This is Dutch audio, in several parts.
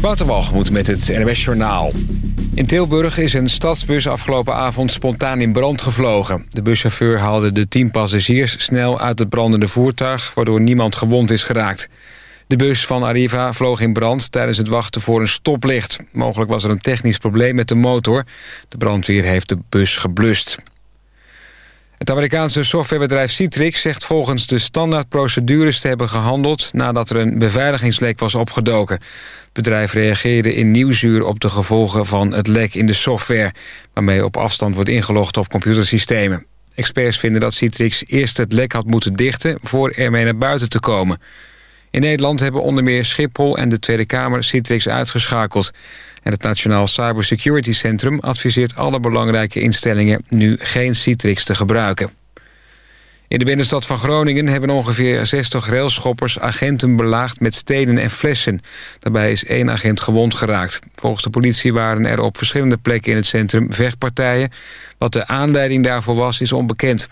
Waterwalgemoed met het NWS Journaal. In Tilburg is een stadsbus afgelopen avond spontaan in brand gevlogen. De buschauffeur haalde de tien passagiers snel uit het brandende voertuig... waardoor niemand gewond is geraakt. De bus van Arriva vloog in brand tijdens het wachten voor een stoplicht. Mogelijk was er een technisch probleem met de motor. De brandweer heeft de bus geblust. Het Amerikaanse softwarebedrijf Citrix zegt volgens de standaardprocedures te hebben gehandeld nadat er een beveiligingslek was opgedoken. Het bedrijf reageerde in Nieuwsuur op de gevolgen van het lek in de software, waarmee op afstand wordt ingelogd op computersystemen. Experts vinden dat Citrix eerst het lek had moeten dichten voor ermee naar buiten te komen. In Nederland hebben onder meer Schiphol en de Tweede Kamer Citrix uitgeschakeld. En het Nationaal Cybersecurity Centrum adviseert alle belangrijke instellingen nu geen Citrix te gebruiken. In de binnenstad van Groningen hebben ongeveer 60 railschoppers agenten belaagd met stenen en flessen. Daarbij is één agent gewond geraakt. Volgens de politie waren er op verschillende plekken in het centrum vechtpartijen. Wat de aanleiding daarvoor was, is onbekend.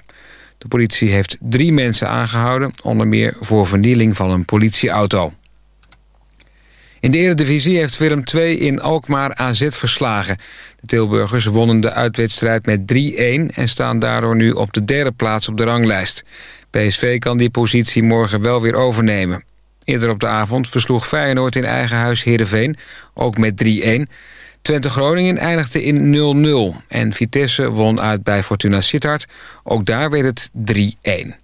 De politie heeft drie mensen aangehouden, onder meer voor vernieling van een politieauto. In de Eredivisie heeft Willem II in Alkmaar AZ verslagen. De Tilburgers wonnen de uitwedstrijd met 3-1... en staan daardoor nu op de derde plaats op de ranglijst. PSV kan die positie morgen wel weer overnemen. Eerder op de avond versloeg Feyenoord in eigen huis Heerenveen, ook met 3-1. Twente Groningen eindigde in 0-0 en Vitesse won uit bij Fortuna Sittard. Ook daar werd het 3-1.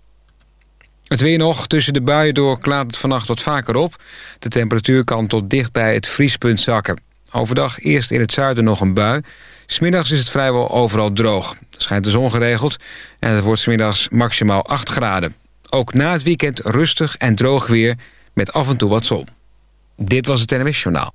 Het weer nog. Tussen de buien door klaart het vannacht wat vaker op. De temperatuur kan tot dicht bij het vriespunt zakken. Overdag eerst in het zuiden nog een bui. Smiddags is het vrijwel overal droog. schijnt de zon geregeld en het wordt smiddags maximaal 8 graden. Ook na het weekend rustig en droog weer met af en toe wat zon. Dit was het NWS Journaal.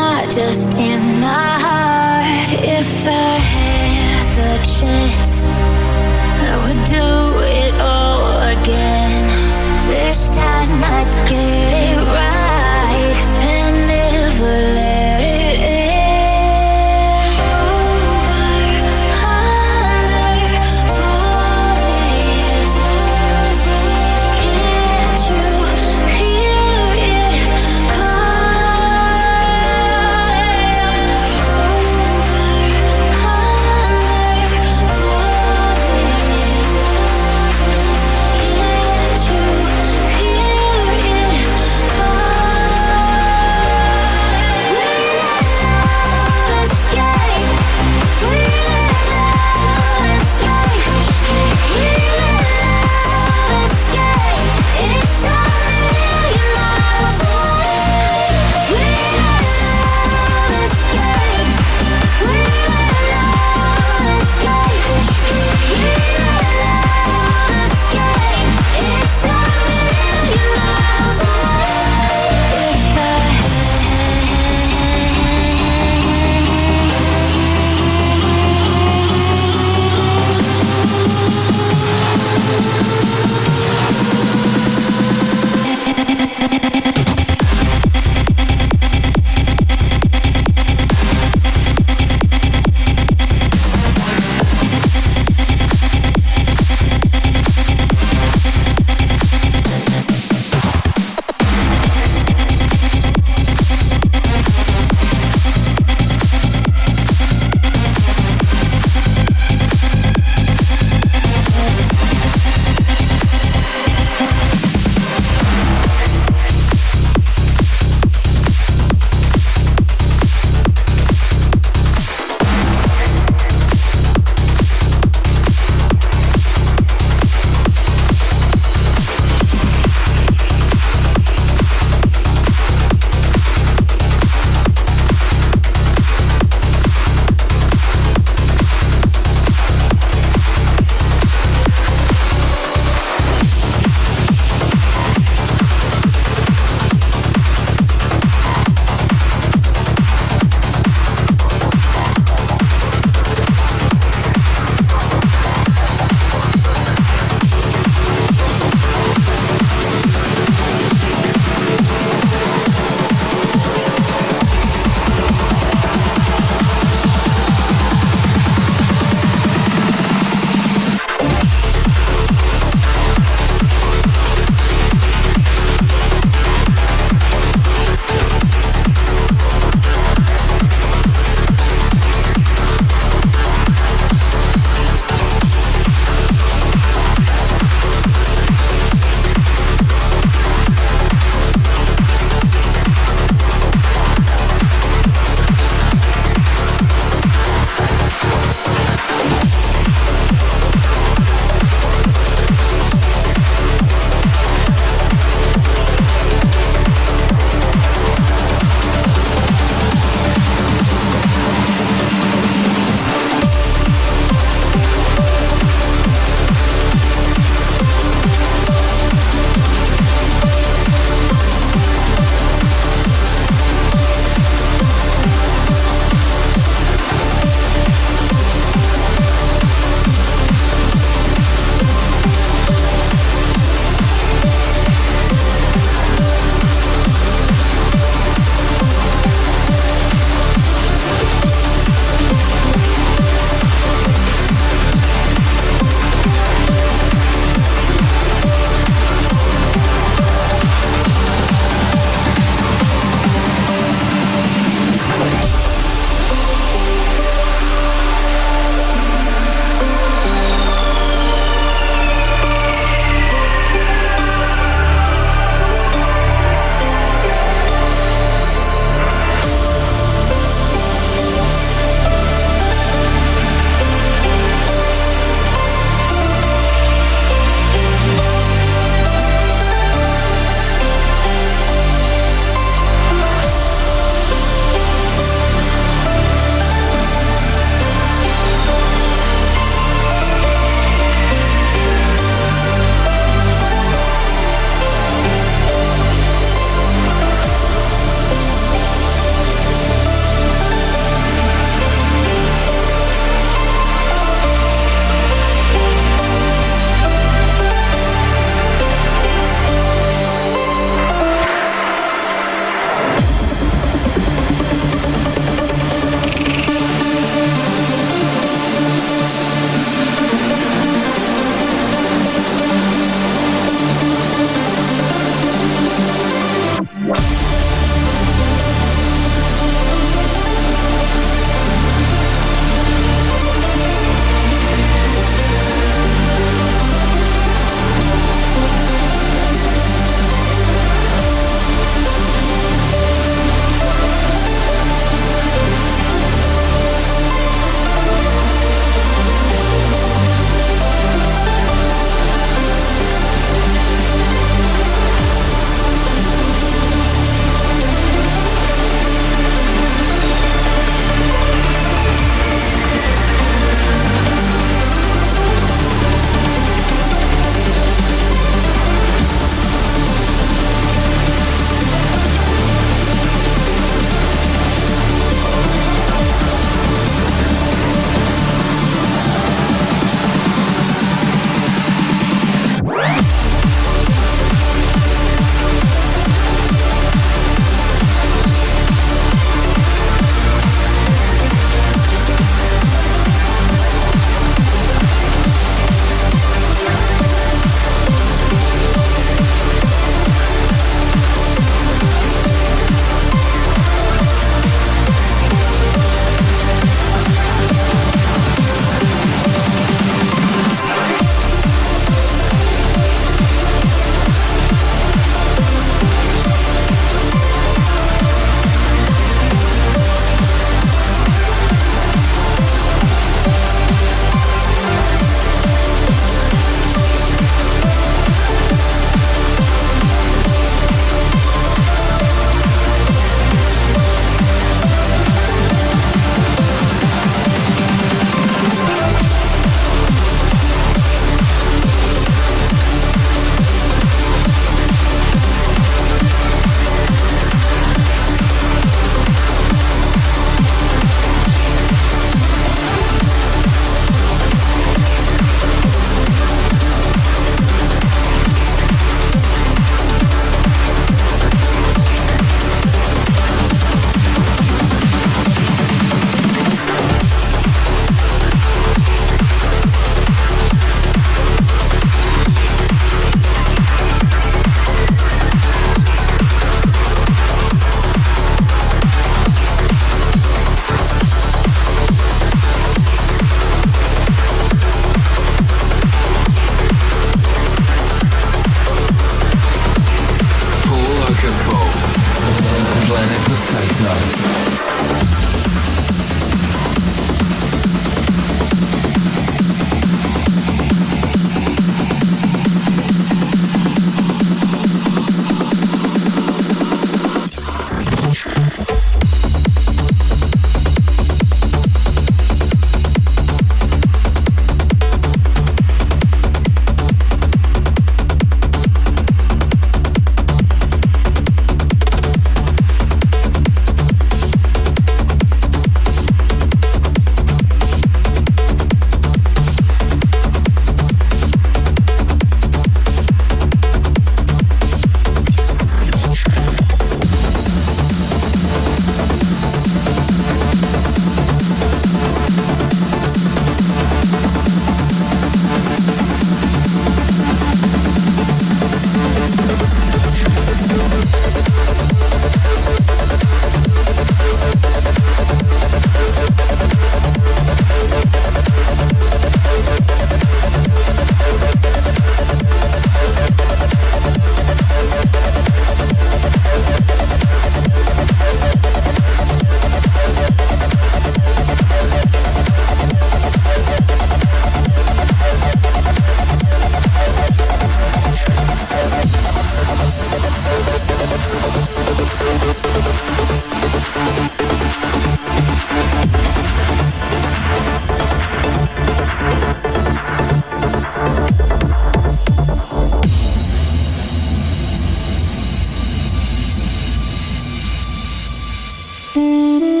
Música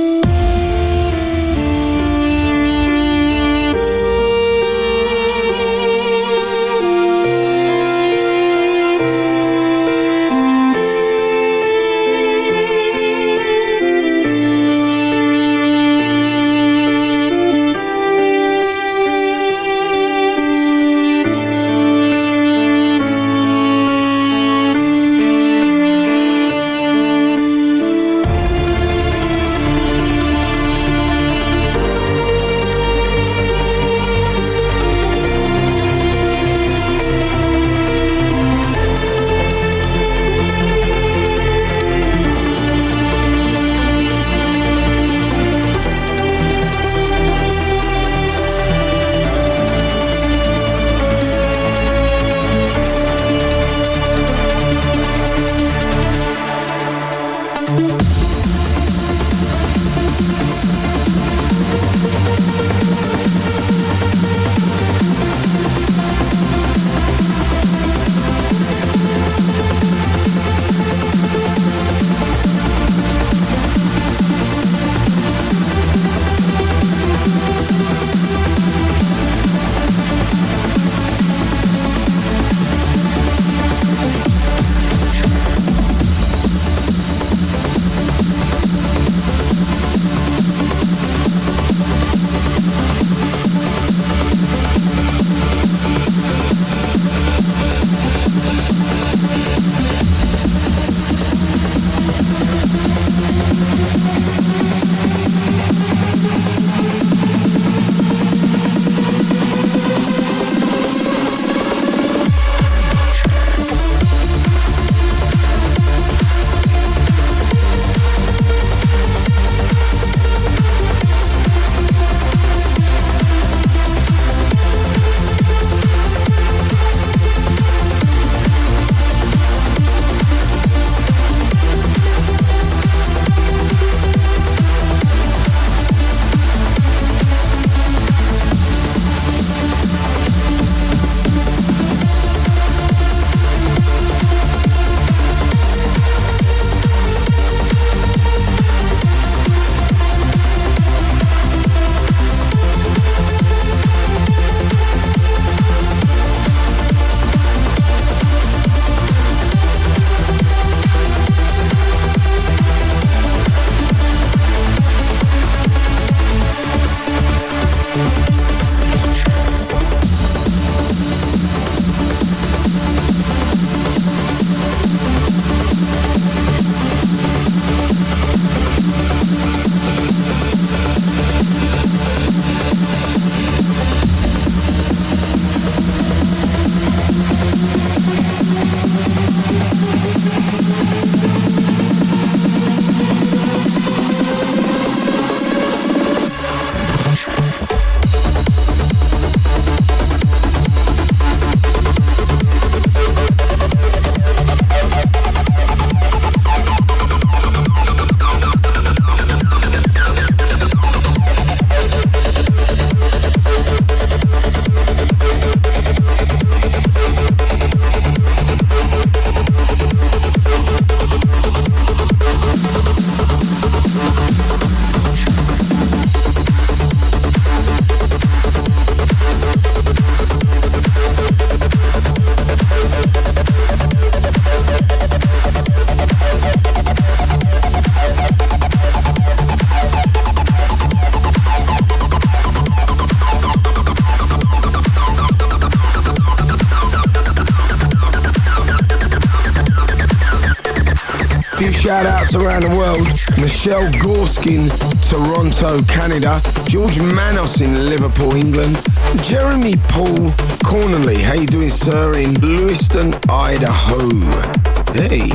shout outs around the world. Michelle Gorskin, Toronto, Canada. George Manos in Liverpool, England. Jeremy Paul Cornely, how you doing, sir, in Lewiston, Idaho. Hey.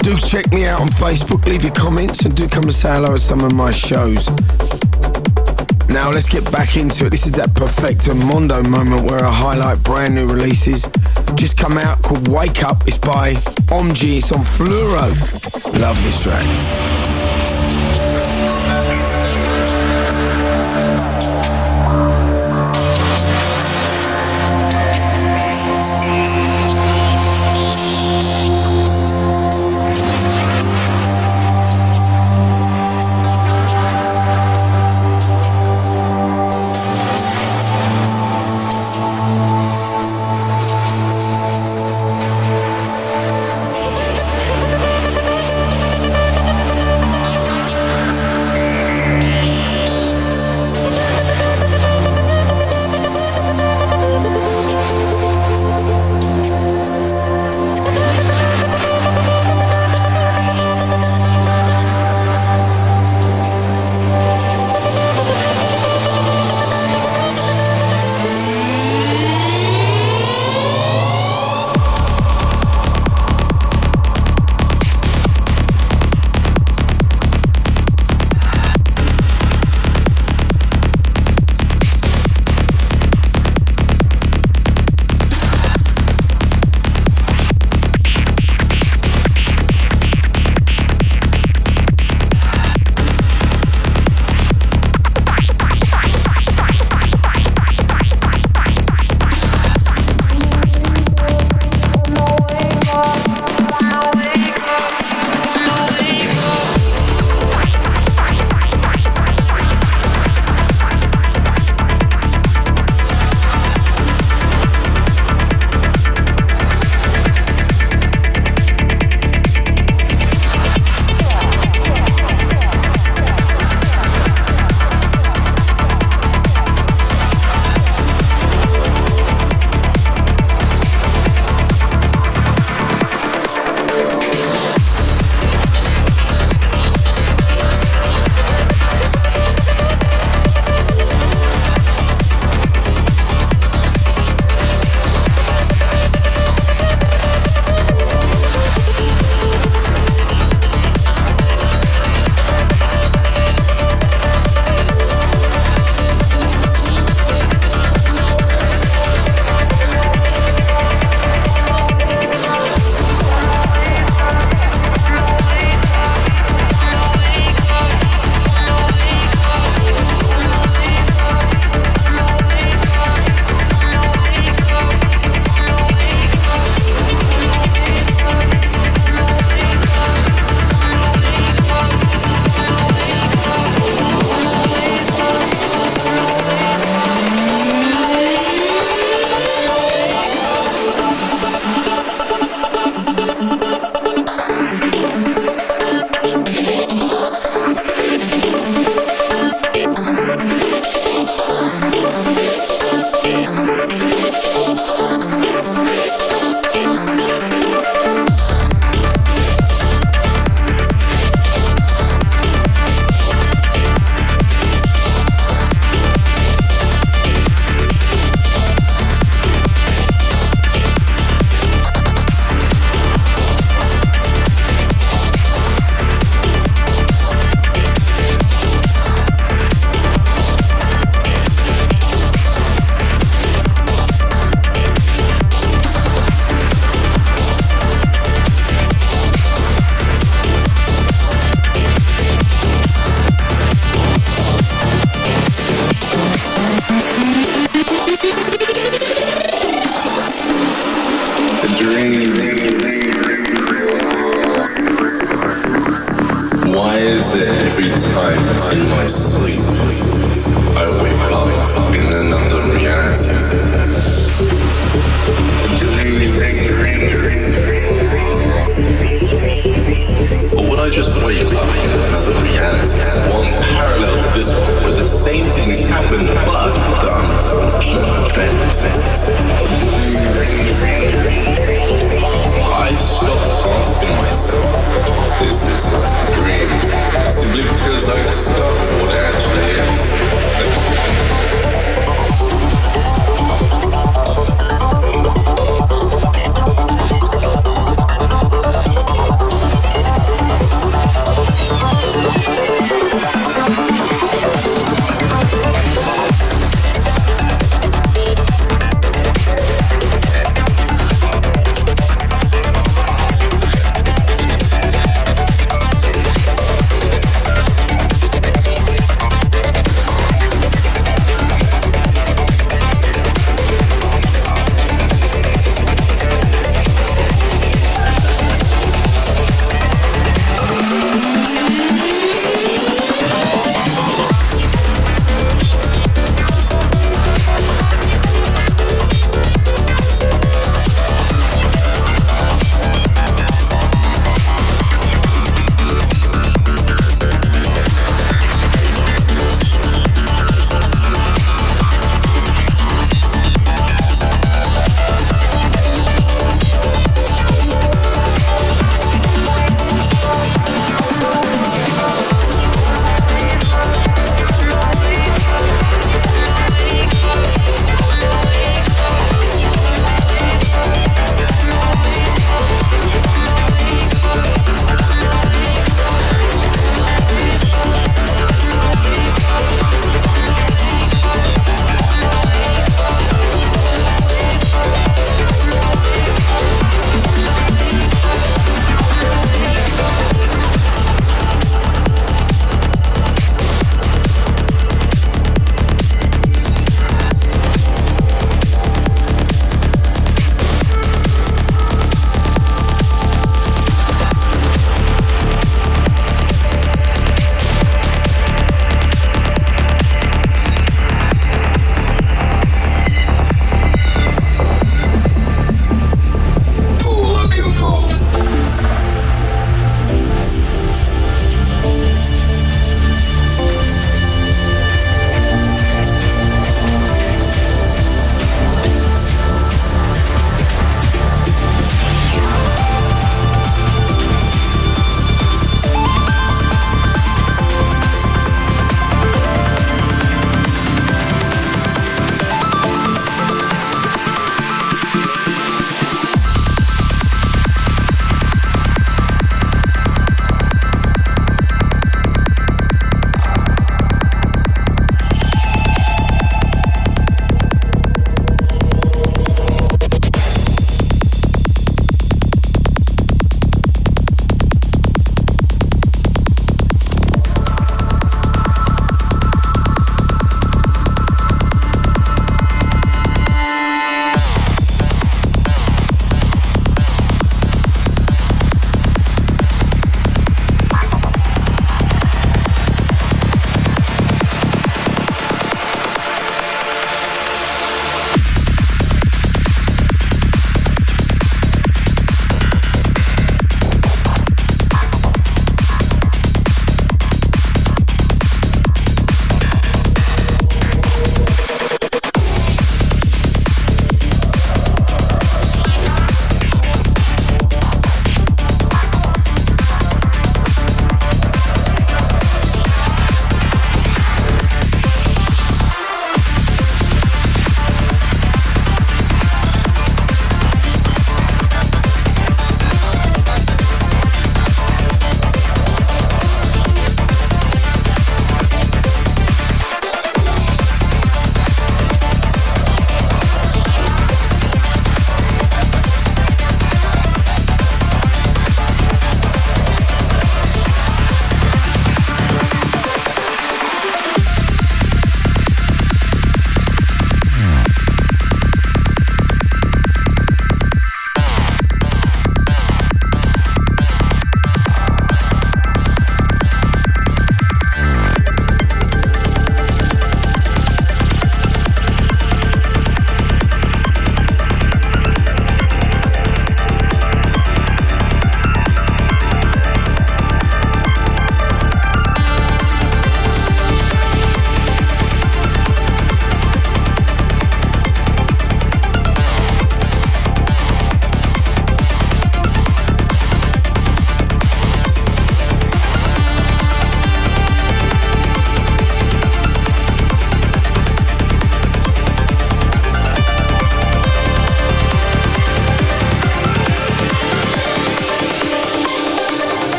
Do check me out on Facebook, leave your comments, and do come and say hello at some of my shows. Now let's get back into it. This is that Perfecto Mondo moment where I highlight brand new releases. Just come out called Wake Up. It's by Omg. It's on Fluoro. Love this track.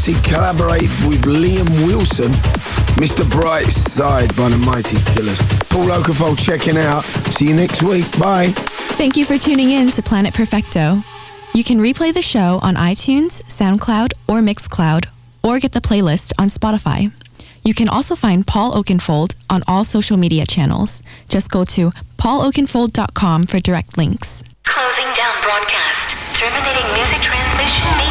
Bond's remix. He collaborated with Liam Wilson, Mr. Bright Side by the Mighty Killers. Paul Oakenfold checking out. See you next week. Bye. Thank you for tuning in to Planet Perfecto. You can replay the show on iTunes, SoundCloud, or Mixcloud, or get the playlist on Spotify. You can also find Paul Oakenfold on all social media channels. Just go to pauloakenfold.com for direct links. Closing down broadcast. Terminating music transmission matrix.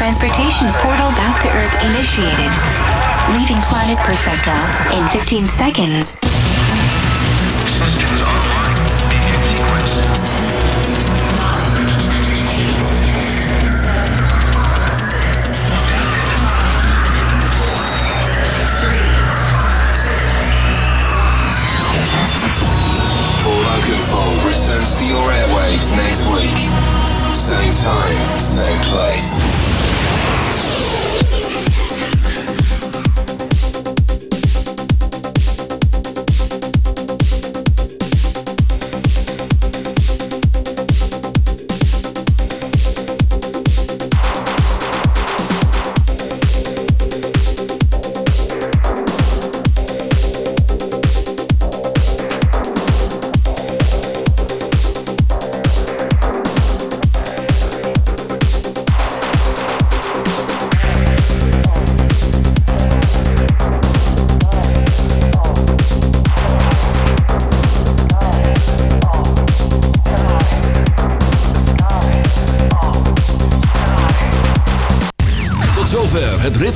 Transportation portal back to Earth initiated. Leaving planet Perfecto in 15 seconds. Systems online. Begin sequence. Paul Oakenfold returns to your airwaves next week. Same time, same place.